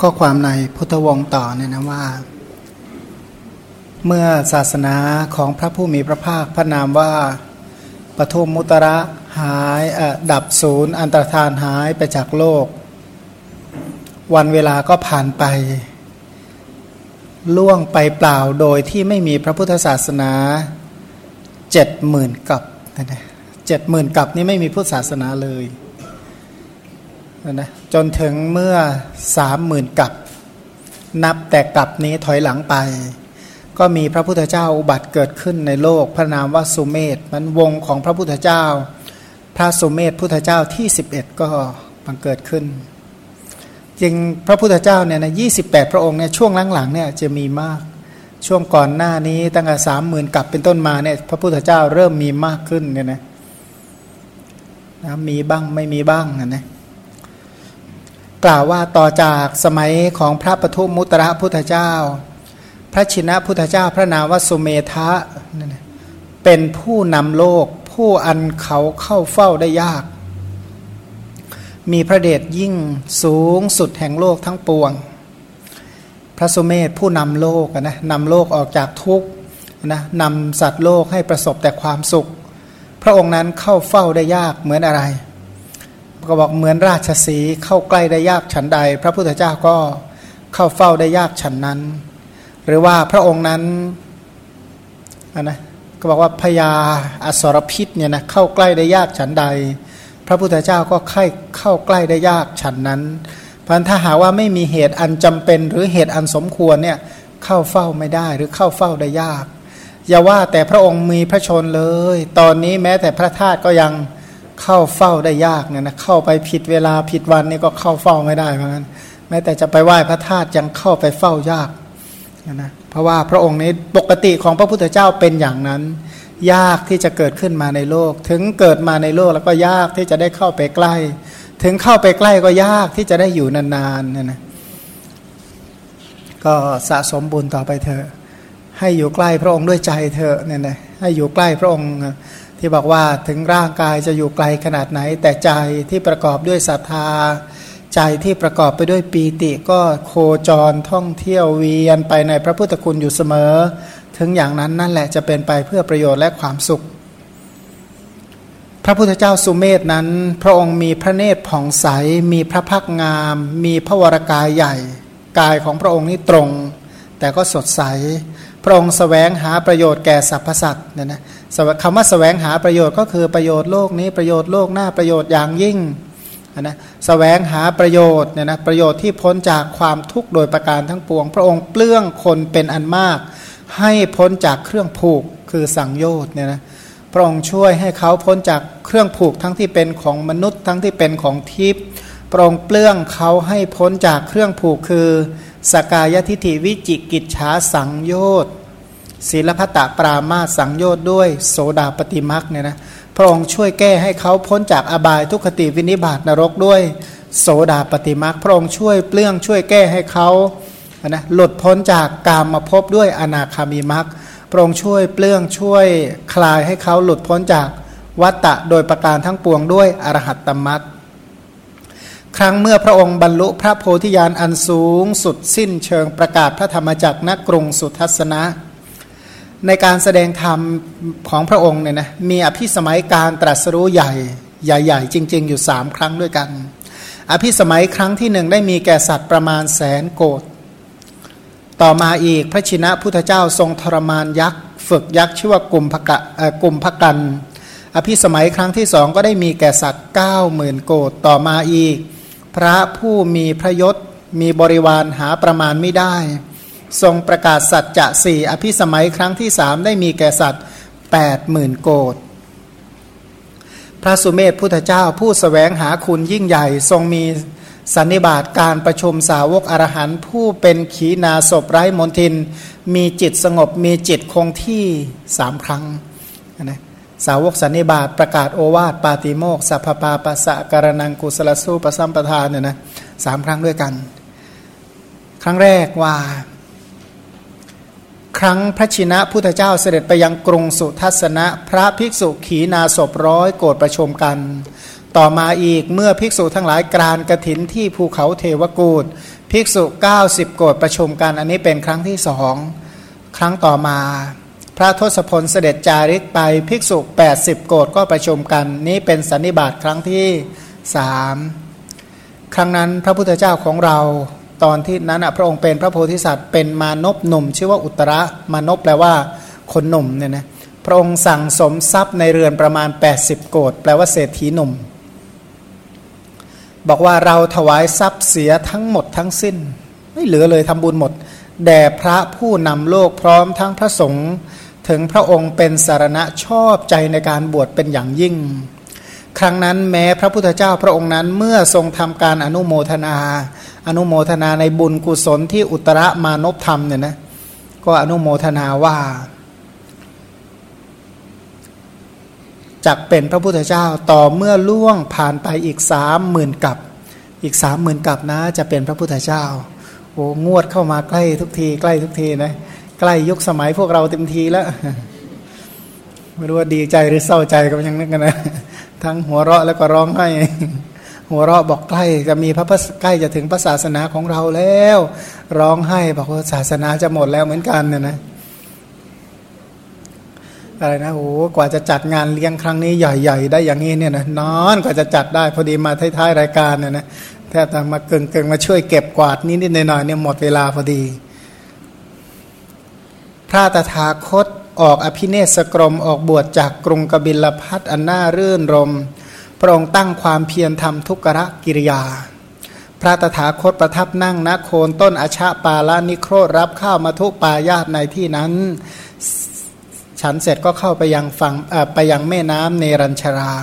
ข้อความในพุทธวงศ์ต่อเนี่ยนะว่า เมื่อศาสนาของพระผู้มีพระภาคพระนามว่าปทุมมุตระหายดับศูนย์ อันตรธานหายไปจากโลก วันเวลาก็ผ่านไป ล่วงไปเปล่าโดยที่ไม่มีพระพุทธศาสนาเจ็ดหมื่นกับเจ็ดหมื่นกับนี้ไม่มีพุทธศาสนาเลย นะจนถึงเมื่อสามหมื่นกับ นับแต่กับนี้ถอยหลังไป ก็มีพระพุทธเจ้าอุบัติเกิดขึ้นในโลกพระนามว่าสุเมธมันวงของพระพุทธเจ้า พระสุเมธพุทธเจ้าที่11ก็บังเกิดขึ้นจริงพระพุทธเจ้าเนี่ยนะยีพระองค์เนี่ยช่วงหลังๆเนี่ยจะมีมาก ช่วงก่อนหน้านี้ตั้งแต่สามหมื่นกับเป็นต้นมาเนี่ยพระพุทธเจ้าเริ่มมีมากขึ้นเนี่ยนะนะมีบ้างไม่มีบ้างนะนะ กล่าวว่าต่อจากสมัยของพระปทุมมุตระพุทธเจ้า พระชินะพุทธเจ้าพระนามวสุเมธะเป็นผู้นำโลกผู้อันเขาเข้าเฝ้าได้ยาก มีพระเดชยิ่งสูงสุดแห่งโลกทั้งปวง พระสุเมธผู้นำโลกนะนำโลกออกจากทุกข์นะนำสัตว์โลกให้ประสบแต่ความสุข พระองค์นั้นเข้าเฝ้าได้ยากเหมือนอะไร ก็บอกเหมือนราชสีเข้าใกล้ได้ยากฉันใด พระพุทธเจ้าก็เข้าเฝ้าได้ยากฉันนั้น หรือว่าพระองค์นั้นนะก็บอกว่าพญาอสรพิษเนี่ยนะเข้าใกล้ได้ยากฉันใด พระพุทธเจ้าก็ค่เข้าใกล้ได้ยากฉันนั้นพันถ้าหาว่าไม่มีเหตุอันจำเป็นหรือเหตุอันสมควรเนี่ยเข้าเฝ้าไม่ได้หรือเข้าเฝ้าได้ยาก อย่าว่าแต่พระองค์มีพระชนเลย ตอนนี้แม้แต่พระธาตุก็ยัง เข้าเฝ้าได้ยากเนี่ยนะเข้าไปผิดเวลาผิดวันนี่ก็เข้าเฝ้าไม่ได้เหมือนกันแม้แต่จะไปไหว้พระธาตุยังเข้าไปเฝ้ายากนะเพราะว่าพระองค์นี้ปกติของพระพุทธเจ้าเป็นอย่างนั้น ยากที่จะเกิดขึ้นมาในโลก ถึงเกิดมาในโลกแล้วก็ยากที่จะได้เข้าไปใกล้ ถึงเข้าไปใกล้ก็ยากที่จะได้อยู่นานๆเนี่ยนะก็สะสมบุญต่อไปเถอะให้อยู่ใกล้พระองค์ด้วยใจเถอะเนี่ยนะให้อยู่ใกล้พระองค์ ที่บอกว่าถึงร่างกายจะอยู่ไกลขนาดไหน แต่ใจที่ประกอบด้วยศรัทธา ใจที่ประกอบไปด้วยปีติก็โคจรท่องเที่ยวเวียนไปในพระพุทธคุณอยู่เสมอ ถึงอย่างนั้นนั่นแหละจะเป็นไปเพื่อประโยชน์และความสุข พระพุทธเจ้าสุเมธนั้น พระองค์มีพระเนตรผ่องใส มีพระพักงาม มีพระวรากายใหญ่ กายของพระองค์นี้ตรง แต่ก็สดใส พระองค์สแสวงหาประโยชน์แก่สรรพสัตว์เนี่ยนะ คำว่าสแสวงหาประโยชน์ก็คือประโยชน์โลกนี้ประโยชน์โลกหน้าประโยชน์อย่างยิ่งนะสแสวงหาประโยชน์เนี่ยนะประโยชน์ที่พ้นจากความทุกข์โดยประการทั้งปวง พระองค์เปลื้องคนเป็นอันมาก ให้พ้นจากเครื่องผูกคือสังโยชน์เนี่ยนะพระองค์ช่วยให้เขาพ้นจากเครื่องผูกทั้งที่เป็นของมนุษย์ทั้งที่เป็นของทิพย์พระองค์เปลื้องเขาให้พ้นจากเครื่องผูกคือสกายทิฐิวิจิกิจฉาสังโยชน์ ศีลพัตตปรามาสังโยชน์ด้วยโสดาปฏิมักเนี่ยนะพระองค์ช่วยแก้ให้เขาพ้นจากอบายทุกขติวินิบาตนรกด้วย โสดาปฏิมักพระองค์ช่วยเปลื้องช่วยแก้ให้เขานะหลุดพ้นจากกามมาพบด้วยอนาคามีมักพระองค์ช่วยเปลื้องช่วยคลายให้เขาหลุดพ้นจากวัตตะโดยประการทั้งปวงด้วยอรหัตตมักครั้งเมื่อพระองค์บรรลุพระโพธิญาณอันสูงสุดสิ้นเชิงประกาศพระธรรมจักรณกรุงสุทัศนะ ในการแสดงธรรมของพระองค์เนี่ยนะมีอภิสมัยการตรัสรู้ใหญ่ใหญ่ๆ จริง ๆ อยู่สามครั้งด้วยกัน อภิสมัยครั้งที่หนึ่งได้มีแก่สัตว์ประมาณแสนโกดต่อมาอีกพระชินะพุทธเจ้าทรงทรมานยักษ์ ฝึกยักษ์ชื่อว่ากลุ่มพกะกลุ่มพกัน อภิสมัยครั้งที่สองก็ได้มีแก่สัตว์เก้าหมื่นโกดต่อมาอีก พระผู้มีพระยศมีบริวารหาประมาณไม่ได้ ทรงประกาศสัจจะสี่อภิสมัยครั้งที่สามได้มีแก่สัตว์แปดหมื่นโกดพระสุเมธพุทธเจ้าผู้สแสวงหาคุณยิ่งใหญ่ทรงมีสันนิบาตการประชุมสาวกอรหันผู้เป็นขีนาศพไร้มนทิน มีจิตสงบมีจิตคงที่สามครั้งนะสาวกสันนิบาตประกาศโอวาทปาติโมกสัพพาปัสสะการนังกุสลสู้ประสัมปทานเนี่ยนะสามครั้งด้วยกัน ครั้งแรกว่า ครั้งพระชินะพุทธเจ้าเสด็จไปยังกรุงสุทัศนะ พระภิกษุขีนาศพร้อยโกรธประชุมกัน ต่อมาอีกเมื่อภิกษุทั้งหลายกรานกระถินที่ภูเขาเทวกูดภิกษุ 90 โกรธประชุมกัน อันนี้เป็นครั้งที่สองครั้งต่อมา พระทศพลเสด็จจาริกไปภิกษุ 80 โกรธก็ประชุมกัน นี้เป็นสันนิบาตครั้งที่สามครั้งนั้นพระพุทธเจ้าของเรา ตอนที่นั้นพระองค์เป็นพระโพธิสัตว์เป็นมานพหนุ่ม ชื่อว่าอุตระมานพแปลว่าคนหนุ่มเนี่ยนะพระองค์สั่งสมทรัพย์ในเรือนประมาณ 80 โกดแปลว่าเศรษฐีหนุ่ม บอกว่าเราถวายทรัพย์เสียทั้งหมดทั้งสิ้น ไม่เหลือเลยทำบุญหมด แด่พระผู้นำโลกพร้อมทั้งพระสงฆ์ถึงพระองค์เป็นสารณะชอบใจในการบวชเป็นอย่างยิ่ง ครั้งนั้นแม้พระพุทธเจ้าพระองค์นั้นเมื่อทรงทำการอนุโมทนา อนุโมทนาในบุญกุศลที่อุตรมานพธรรมเนี่ยนะก็อนุโมทนาว่าจักเป็นพระพุทธเจ้าต่อเมื่อล่วงผ่านไปอีกสามหมื่นกับ อีกสามหมื่นกับนะ จะเป็นพระพุทธเจ้าโอ้งวดเข้ามาใกล้ทุกที ใกล้ทุกทีนะใกล้ยุคสมัยพวกเราเต็มทีแล้ว ไม่รู้ว่าดีใจหรือเศร้าใจก็ยังนึกกันนะ ทั้งหัวเราะแล้วก็ร้องไห้ หัวเราะบอกใกล้จะมีพระใกล้จะถึงพระศาสนาของเราแล้ว ร้องไห้บอกว่าศาสนาจะหมดแล้วเหมือนกันเนี่ยนะอะไรนะโอ้กว่าจะจัดงานเลี้ยงครั้งนี้ใหญ่ๆ ได้อย่างนี้เนี่ยนะนอนกว่าจะจัดได้พอดีมาท้ายๆรายการเนี่ยนะแทบจะมาเกิงเกิงมาช่วยเก็บกวาดนิดๆหน่อยๆเนี่ยหมดเวลาพอดี พระตถาคตออกอภิเนศกรมออกบวชจากกรุงกบิลพัทอันน่ารื่นรม พระองค์ตั้งความเพียรทำทุกรกิริยา พระตถาคตประทับนั่งณโคนต้นอชาปาลานิโครรับข้าวมาทุปายาตในที่นั้น ฉันเสร็จก็เข้าไปยังฝั่งไปยังแม่น้ำเนรัญชรา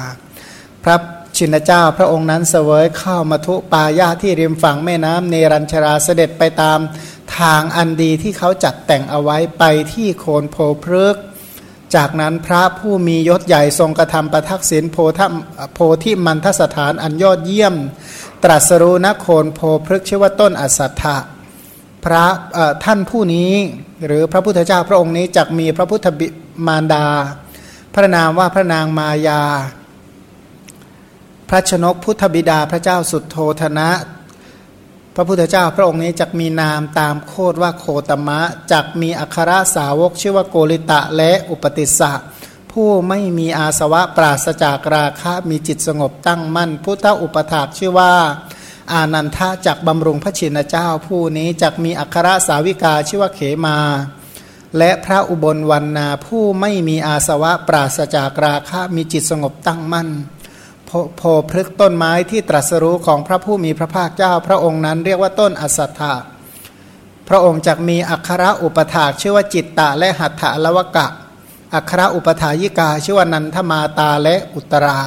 พระชินเจ้าพระองค์นั้นเสวยข้าวมาทุปายาที่ริมฝั่งแม่น้ำเนรัญชราเสด็จไปตามทางอันดีที่เขาจัดแต่งเอาไว้ไปที่โคนโพพฤก จากนั้นพระผู้มียศใหญ่ทรงกระทำประทักษิณโพธโพธิมันทสถานอันยอดเยี่ยม ตรัสรู้นโคนโพพฤกชื่อว่าต้นอสัตถะพระท่านผู้นี้หรือพระพุทธเจ้าพระองค์นี้จักมีพระพุทธบิมารดา พระนามว่าพระนางมายา พระชนกพุทธบิดาพระเจ้าสุดโทธนะ พระพุทธเจ้าพระองค์นี้จักมีนามตามโคดว่าโคตมะจักมีอัครสาวก ชื่อว่าโกริตะและอุปติสสะผู้ไม่มีอาสวะปราศจากราคะมีจิตสงบตั้งมั่น พุทธอุปถากชื่อว่า อานันทะจักบำรุงพระชินเจ้า ผู้นี้จักมีอัครสาวิกาชื่อว่าเขมา และพระอุบลวันนาผู้ไม่มีอาสวะปราศจากราคะมีจิตสงบตั้งมั่น โพพฤกต้นไม้ที่ตรัสรู้ของพระผู้มีพระภาคเจ้า พระองค์นั้นเรียกว่าต้นอสัตถะพระองค์จักมีอัครอุปถากชื่อว่าจิตตะและหัตถะละวกะ อัครอุปถายิกาชื่อว่านันทมาตาและอุตรา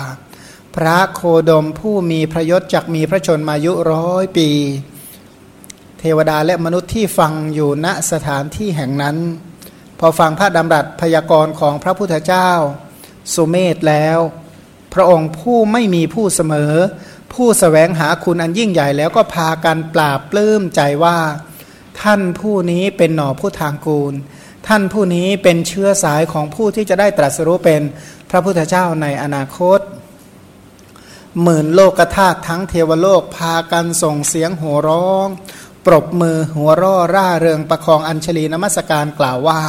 พระโคดมผู้มีพระยศจักมีพระชนมายุร้อยปี เทวดาและมนุษย์ที่ฟังอยู่ณสถานที่แห่งนั้น พอฟังพระดำรัสพยากรณ์ของพระพุทธเจ้า สุเมธแล้ว พระองค์ผู้ไม่มีผู้เสมอ ผู้สแสวงหาคุณอันยิ่งใหญ่แล้วก็พากันปราบปลื้มใจว่า ท่านผู้นี้เป็นหน่อผู้ทางกูล ท่านผู้นี้เป็นเชื้อสายของผู้ที่จะได้ตรัสรู้เป็นพระพุทธเจ้าในอนาคตหมื่นโลกธาตุทั้งเทวโลกพากันส่งเสียงหัวร้อง ปรบมือหัวร่อร่าเริงประคองอัญชลีนมัสการกล่าวว่า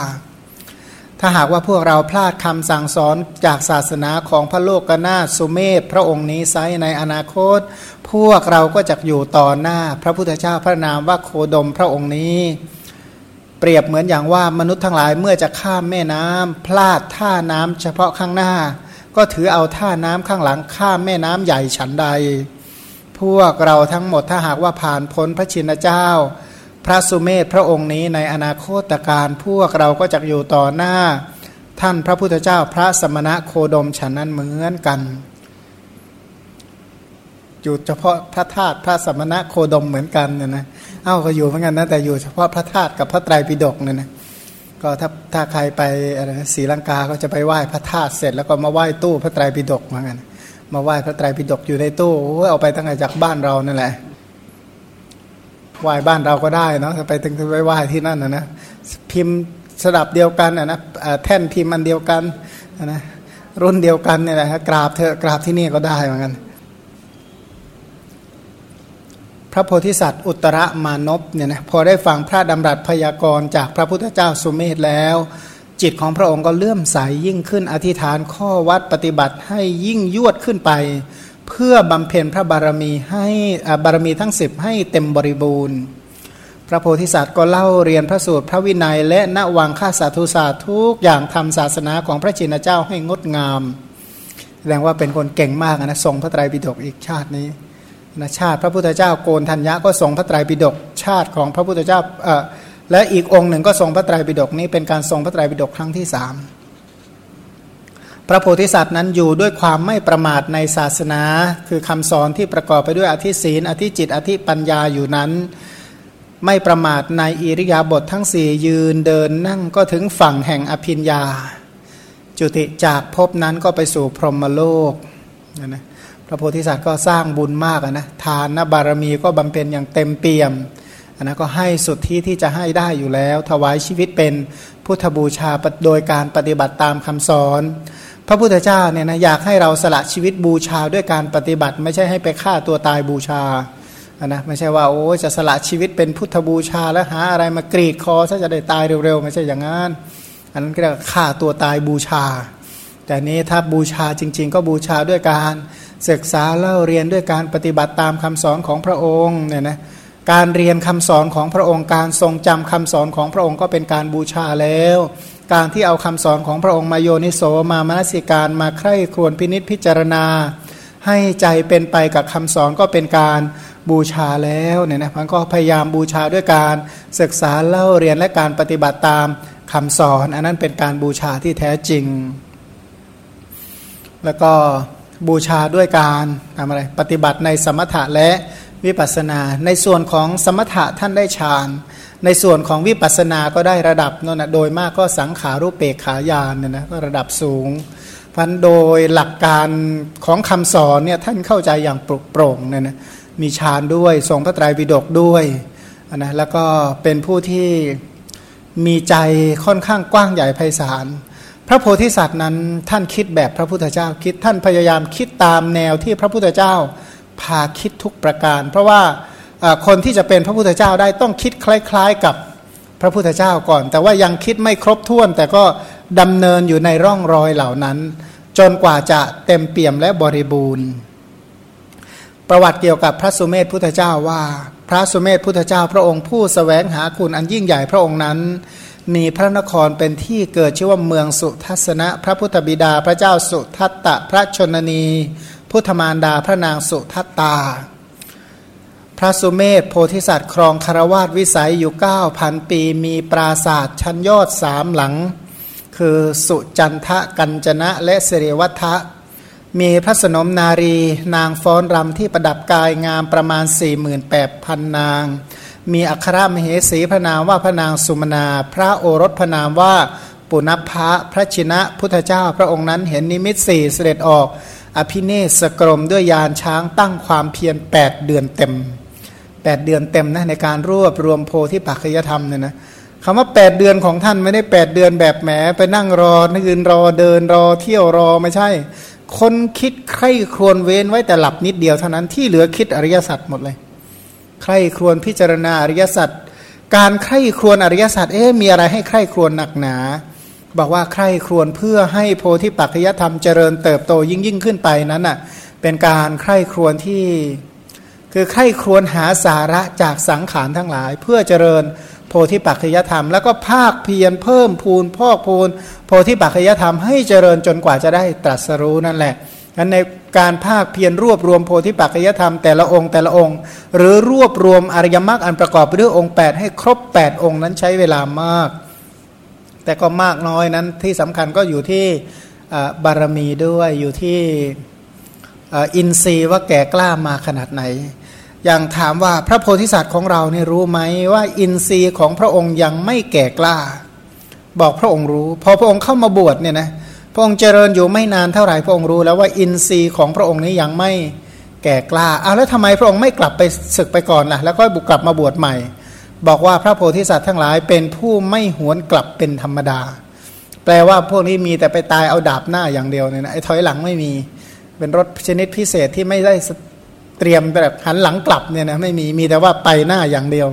ถ้าหากว่าพวกเราพลาดคำสั่งสอนจากศาสนาของพระโลกกนาสุเมธพระองค์นี้ไซในอนาคต พวกเราก็จะอยู่ต่อหน้าพระพุทธเจ้าพระนามว่าโคดมพระองค์นี้ เปรียบเหมือนอย่างว่ามนุษย์ทั้งหลายเมื่อจะข้ามแม่น้ำพลาดท่าน้ำเฉพาะข้างหน้า ก็ถือเอาท่าน้ำข้างหลังข้ามแม่น้ำใหญ่ฉันใด พวกเราทั้งหมดถ้าหากว่าผ่านพ้นพระชินเจ้า พระสุเมธพระองค์นี้ในอนาคตการพวกเราก็จะอยู่ต่อหน้า ท่านพระพุทธเจ้าพระสมณะโคดมฉันนั้นเหมือนกันอยู่เฉพาะพระธาตุพระสมณะโคดมเหมือนกันเนี่ยนะเอ้าก็อยู่เหมือนกันนะแต่อยู่เฉพาะพระธาตุกับพระไตรปิฎกเนี่ยนะก็ถ้าถ้าใครไปอะไรศรีลังกาก็จะไปไหว้พระธาตุเสร็จแล้วก็มาไหว้ตู้พระไตรปิฎกเหมือนกันมาไหว้พระไตรปิฎกอยู่ในตู้เอาไปตั้งแต่จากบ้านเรานั่นแหละ ไหว้บ้านเราก็ได้เนาะไปถึงไปไหว้ที่นั่นนะนะพิมพ์สดับเดียวกันนะนะแท่นพิมพ์อันเดียวกันนะรุ่นเดียวกันเนี่ยนะครกราบเธอกราบที่นี่ก็ได้เหมือนกัน พระโพธิสัตว์ อุตรมานพเนี่ยนะพอได้ฟังพระดำรัสพยากรณ์จากพระพุทธเจ้าสุเมธแล้ว จิตของพระองค์ก็เลื่อมใสยยิ่งขึ้นอธิษฐานข้อวัดปฏิบัติให้ยิ่งยวดขึ้นไป เพื่อบำเพ็ญพระบารมีให้บารมีทั้งสิบให้เต็มบริบูรณ์ พระโพธิสัตว์ก็เล่าเรียนพระสูตรพระวินัย และณวังค่าสาธุศาสตร์ทุกอย่างทำศาสนาของพระจินเจ้าให้งดงาม แสดงว่าเป็นคนเก่งมากนะทรงพระไตรปิฎกอีกชาตินี้นะชาติพระพุทธเจ้าโกนธัญญะก็ทรงพระไตรปิฎกชาติของพระพุทธเจ้าเออและอีกองค์หนึ่งก็ทรงพระไตรปิฎกนี้เป็นการทรงพระไตรปิฎกครั้งที่สาม พระโพธิสัตว์นั้นอยู่ด้วยความไม่ประมาทในศาสนา คือคำสอนที่ประกอบไปด้วยอธิศีลอธิจิต อธิปัญญาอยู่นั้น ไม่ประมาทในอิริยาบถททั้งสี่ยืนเดินนั่งก็ถึงฝั่งแห่งอภิญญา จุติจากภพนั้นก็ไปสู่พรหมโลกนะนะพระโพธิสัตว์ก็สร้างบุญมากนะทานนบารมีก็บำเพ็ญอย่างเต็มเปี่ยมอันนั้นก็ให้สุดที่ที่จะให้ได้อยู่แล้ว ถวายชีวิตเป็นพุทธบูชาโดยการปฏิบัติตามคำสอน พระพุทธเจ้าเนี่ยนะอยากให้เราสละชีวิตบูชาด้วยการปฏิบัติ ไม่ใช่ให้ไปฆ่าตัวตายบูชานะไม่ใช่ว่าโอ้จะสละชีวิตเป็นพุทธบูชาแล้วหาอะไรมากรีดคอถ้าจะได้ตายเร็วๆ ไม่ใช่อย่างนั้น อันนั้นก็เรียกฆ่าตัวตายบูชา แต่นี้ถ้าบูชาจริง ๆ ก็บูชาด้วยการศึกษาเล่าเรียนด้วยการปฏิบัติตามคำสอนของพระองค์เนี่ยนะการเรียนคำสอนของพระองค์การทรงจำคำสอนของพระองค์ก็เป็นการบูชาแล้ว การที่เอาคำสอนของพระองค์มาโยนิโสมามนสิการมาใคร่ครวญพินิษพิจารณา ให้ใจเป็นไปกับคำสอนก็เป็นการบูชาแล้วเนี่ยนะมันก็พยายามบูชาด้วยการศึกษาเล่าเรียนและการปฏิบัติตามคำสอน อันนั้นเป็นการบูชาที่แท้จริง แล้วก็บูชาด้วยการทำอะไรปฏิบัติในสมถะและวิปัสสนา ในส่วนของสมถะท่านได้ฌาน ในส่วนของวิปัสสนาก็ได้ระดับนั่นนะโดยมากก็สังขารูปเปกขายานเนี่ยนะก็ระดับสูงพันโดยหลักการของคำสอนเนี่ยท่านเข้าใจอย่างปรุโปร่งเนี่ยนะมีฌานด้วย ทรงพระไตรปิฎกด้วยนะแล้วก็เป็นผู้ที่มีใจค่อนข้างกว้างใหญ่ไพศาล พระโพธิสัตว์นั้นท่านคิดแบบพระพุทธเจ้าคิดท่านพยายามคิดตามแนวที่พระพุทธเจ้าพาคิดทุกประการ เพราะว่า คนที่จะเป็นพระพุทธเจ้าได้ต้องคิดคล้าย ๆ กับพระพุทธเจ้าก่อน แต่ว่ายังคิดไม่ครบถ้วน แต่ก็ดำเนินอยู่ในร่องรอยเหล่านั้น จนกว่าจะเต็มเปี่ยมและบริบูรณ์ ประวัติเกี่ยวกับพระสุเมธพุทธเจ้าว่า พระสุเมธพุทธเจ้าพระองค์ผู้สแสวงหาคุณอันยิ่งใหญ่พระองค์นั้นมีพระนครเป็นที่เกิดชื่อว่าเมืองสุทัศนะ พระพุทธบิดาพระเจ้าสุทัตตะ พระชนนี พุทธมารดาพระนางสุทัตตา พระสุเมธโพธิสัตว์ครองคารวาสวิสัยอยู่เก้าพันปี มีปราศาสตร์ชั้นยอดสามหลัง คือสุจันทะกัญจนะและเสรวัฏะมีพระสนมนารี นางฟ้อนรำที่ประดับกายงามประมาณ 48,000 นาง มีอัครมเหสีพระนามว่าพระนางสุมนา พระโอรสพระนามว่าปุณพะพระชินะพุทธเจ้าพระองค์นั้นเห็นนิมิตสี่เสด็จออก อภิเนศกรมด้วยยานช้างตั้งความเพียรแปดเดือนเต็ม แปดเดือนเต็มนะในการรวบรวมโพธิปัจจยธรรมเนี่ยนะคำว่าแปดเดือนของท่านไม่ได้แปดเดือนแบบแหมไปนั่งรอนึกินรอเดินรอเที่ยวรอไม่ใช่ คนคิดใคร่ครวญเว้นไว้แต่หลับนิดเดียวเท่านั้นที่เหลือคิดอริยสัจหมดเลย ใคร่ครวญพิจารณาอริยสัจการใคร่ครวญอริยสัจเอ๊ะมีอะไรให้ใคร่ครวญหนักหนา บอกว่าใคร่ครวญเพื่อให้โพธิปัจจยธรรมเจริญเติบโตยิ่งยิ่งขึ้นไปนั้นน่ะเป็นการใคร่ครวญที่ คือใคร่ครวญหาสาระจากสังขารทั้งหลาย เพื่อเจริญโพธิปัจจยธรรม แล้วก็ภาคเพียรเพิ่มพูนพอกพูนโพธิปัจจยธรรมให้เจริญจนกว่าจะได้ตรัสรู้นั่นแหละนั้นในการภาคเพียรรวบรวมโพธิปัจจยธรรมแต่ละองค์แต่ละองค์ หรือรวบรวมอริยมรรคอันประกอบไปด้วยองค์ 8 ให้ครบ 8 องค์นั้นใช้เวลามาก แต่ก็มากน้อยนั้นที่สำคัญก็อยู่ที่บารมีด้วยอยู่ที่อินทรีย์ว่าแก่กล้ามาขนาดไหน อย่างถามว่าพระโพธิสัตว์ของเราเนี่ยรู้ไหมว่าอินทรีย์ของพระองค์ยังไม่แก่กล้า บอกพระองค์รู้ พอพระองค์เข้ามาบวชเนี่ยนะพระองค์เจริญอยู่ไม่นานเท่าไหร่พระองค์รู้ แล้วว่าอินทรีย์ของพระองค์นี้ยังไม่แก่กล้าเอาแล้วทำไมพระองค์ไม่กลับไปศึกไปก่อนล่ะ แล้วก็บุกกลับมาบวชใหม่ บอกว่าพระโพธิสัตว์ทั้งหลายเป็นผู้ไม่หวนกลับเป็นธรรมดา แปลว่าพวกนี้มีแต่ไปตายเอาดาบหน้าอย่างเดียวเนี่ยนะไอ้ถอยหลังไม่มีเป็นรถชนิดพิเศษที่ไม่ได้ เตรียมแบบหันหลังกลับเนี่ยนะไม่มีมีแต่ว่าไปหน้าอย่างเดียว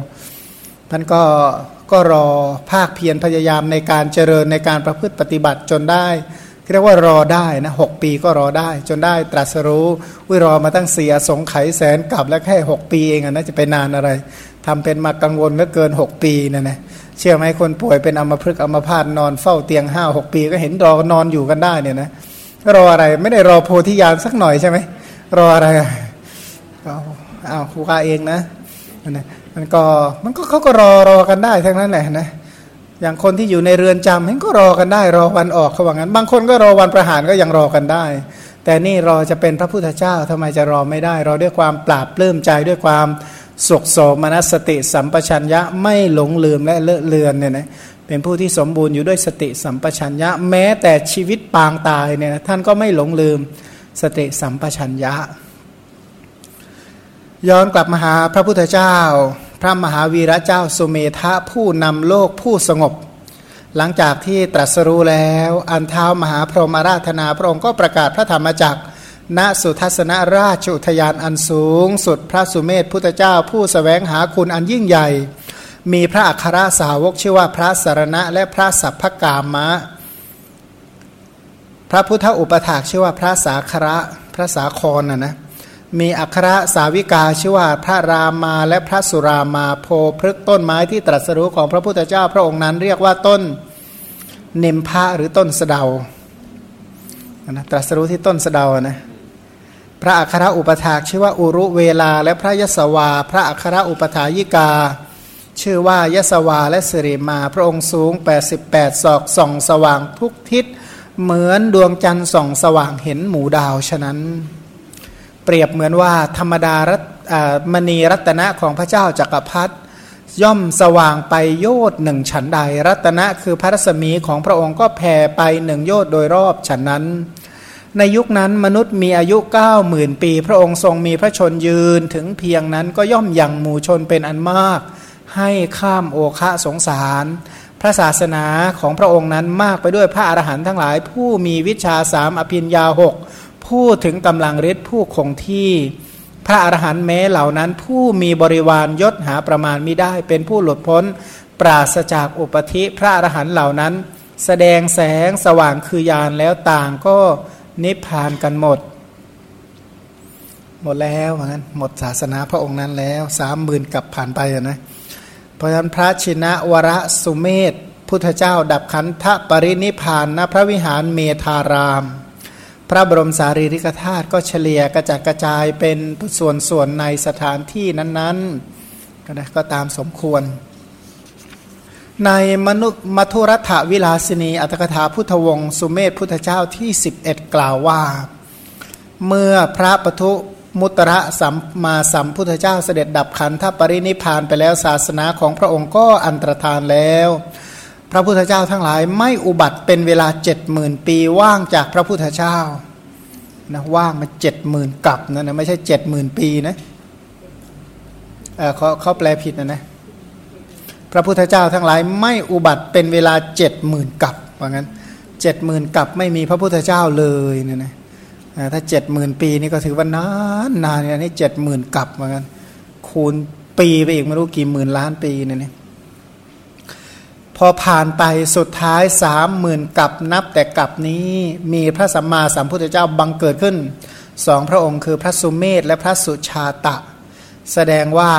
ท่านก็ก็รอภาคเพียรพยายามในการเจริญในการประพฤติปฏิบัติจนได้เรียกว่ารอได้นะหปีก็รอได้ จนได้ตรัสรู้วิรอมาตั้งเสียสงไขแสนกลับแล้วแค่ 6 ปีเองนะจะไปนานอะไรทำเป็นมากังวลเหลือเกิน 6 ปีนะนะเชื่อไหมคนป่วยเป็นอัมพฤกษ์อัมพาตนอนเฝ้าเตียงห้าหกปีก็เห็นรอนอนอยู่กันได้เนี่ยนะรออะไรไม่ได้รอโพธิญาณสักหน่อยใช่ไหมรออะไร อ้าเอาครูกาเองนะนะมันก็มันก็เขาก็รอรอกันได้ทั้งนั้นแหละนะอย่างคนที่อยู่ในเรือนจำเห็นก็รอกันได้ รอวันออกเขาว่างั้น บางคนก็รอวันประหารก็ยังรอกันได้ แต่นี่รอจะเป็นพระพุทธเจ้าทำไมจะรอไม่ได้ รอด้วยความปราบปลื้มใจด้วยความสุขโสมนัสสติสัมปชัญญะไม่หลงลืมและเลอะเลือนเนี่ยนะเป็นผู้ที่สมบูรณ์อยู่ด้วยสติสัมปชัญญะ แม้แต่ชีวิตปางตายเนี่ยท่านก็ไม่หลงลืมสติสัมปชัญญะ ย้อนกลับมาหาพระพุทธเจ้า พระมหาวีระเจ้าสุเมธะผู้นำโลกผู้สงบ หลังจากที่ตรัสรู้แล้วอันเท้ามหาพรหมราธนาพระองค์ก็ประกาศพระธรรมจักรณสุทัศนราชอุทยานอันสูง สุดพระสุเมธพุทธเจ้า ผู้สแสวงหาคุณอันยิ่งใหญ่ มีพระอัครสาวกชื่อว่าพระสารณะและพระสัพพกามะ พระพุทธอุปถากชื่อว่าพระสาคระพระสาครนะนะ มีอัครสาวิกาชื่อว่าพระรามาและพระสุรามาโพพฤกต้นไม้ที่ตรัสรู้ของพระพุทธเจ้าพระองค์นั้นเรียกว่าต้นเนมพะหรือต้นสะเดานะตรัสรู้ที่ต้นสะเดานะพระอัครอุปถากชื่อว่าอุรุเวลา และพระยศวา พระอัครอุปถายิกา ชื่อว่ายศวาและสิริมา พระองค์สูง 88 ศอกส่องสว่างทุกทิศเหมือนดวงจันทร์ส่องสว่างเห็นหมู่ดาวฉะนั้น เปรียบเหมือนว่าธรรมดารมณีรัตนะของพระเจ้าจักรพรรดิย่อมสว่างไปโยดหนึ่งฉันใด รัตนะคือพระรัศมีของพระองค์ก็แผ่ไปหนึ่งโยดโดยรอบฉันนั้น ในยุคนั้นมนุษย์มีอายุเก้าหมื่นปี พระองค์ทรงมีพระชนยืนถึงเพียงนั้นก็ย่อมยังหมู่ชนเป็นอันมาก ให้ข้ามโอคะสงสาร พระศาสนาของพระองค์นั้นมากไปด้วยพระอรหันต์ทั้งหลาย ผู้มีวิชาสามอภิญญาหก พูดถึงกำลังฤทธิ์ผู้คงที่พระอรหันต์แม้เหล่านั้นผู้มีบริวารยศหาประมาณไม่ได้ เป็นผู้หลุดพ้น ปราศจากอุปธิพระอรหันต์เหล่านั้น แสดงแสงสว่างคือยานแล้วต่างก็นิพพานกันหมด หมดแล้วเหมือนกันหมดศาสนาพระองค์นั้นแล้วสามหมื่นกับผ่านไปนะเพราะฉะนั้นพระชินะวรสุเมธพุทธเจ้าดับขันธปรินิพานณพระวิหารเมธาราม ระบรมสารีริกธาตุก็เฉลี่ยกระจัดกระจายเป็นส่วนส่วนในสถานที่นั้นๆก็นะก็ตามสมควร ในมนุษย์มัทุรัฐวิลาสินีอัตถกถาพุทธวงศ์สุเมธพุทธเจ้าที่ 11 กล่าวว่า เมื่อพระปทุมุตระสัมมาสัมพุทธเจ้าเสด็จดับขันธปรินิพานไปแล้วศาสนาของพระองค์ก็อันตรธานแล้ว พระพุทธเจ้าทั้งหลายไม่อุบัติเป็นเวลาเจ็ดหมื่นปีว่างจากพระพุทธเจ้านะว่างมาเจ็ดหมื่นกับนะนะไม่ใช่เจ็ดหมื่นปีนะเออเขาเขาแปลผิดนะนะพระพุทธเจ้าทั้งหลายไม่อุบัติเป็นเวลาเจ็ดหมื่นกับว่างั้นเจ็ดหมื่นกับไม่มีพระพุทธเจ้าเลยเนี่ยนะถ้าเจ็ดหมื่นปีนี่ก็ถือว่านานนานเนี่ยนี่เจ็ดหมื่นกับว่างั้นคูณปีไปอีกไม่รู้กี่หมื่นล้านปีเนี่ย พอผ่านไปสุดท้ายสามหมื่นกับนับแต่กับนี้มีพระสัมมาสัมพุทธเจ้าบังเกิดขึ้นสองพระองค์คือพระสุเมธและพระสุชาตะ แสดงว่า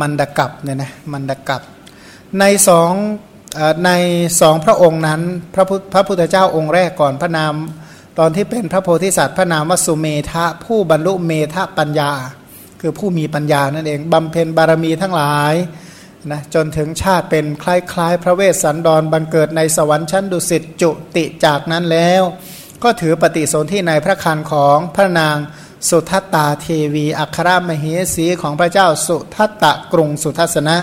มันดกับเนี่ยนะมันดกับ ในสองในสองพระองค์นั้นพระพุทพระพุทธเจ้าองค์แรกก่อนพระนาม ตอนที่เป็นพระโพธิสัตว์พระนามวสุเมธะผู้บรรลุเมธะปัญญา คือผู้มีปัญญานั่นเองบำเพ็ญบารมีทั้งหลาย นะจนถึงชาติเป็นคล้ายๆ พระเวสสันดรบังเกิดในสวรรค์ชั้นดุสิตจุติจากนั้นแล้ว ก็ถือปฏิสนธิในพระคันของพระนางสุทัตตาเทวีอัครมเหสีของพระเจ้าสุทัตตะกรุงสุทัศนะ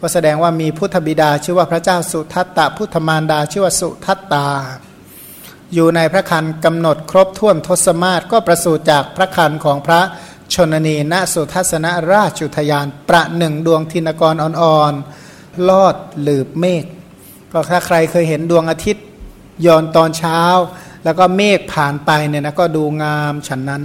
ก็แสดงว่ามีพุทธบิดาชื่อว่าพระเจ้าสุทัตตะพุทธมารดาชื่อว่าสุทัตตา อยู่ในพระคันกำหนดครบถ้วนทศมาศก็ประสูติจากพระคันของพระ ชนนีณสุทัศนราชุทยาน ประหนึ่งดวงทินกรอ่อนๆลอดหลืบเมฆก็ถ้าใครเคยเห็นดวงอาทิตย์ย้อนตอนเช้า แล้วก็เมฆผ่านไปเนี่ยนะก็ดูงามฉันนั้น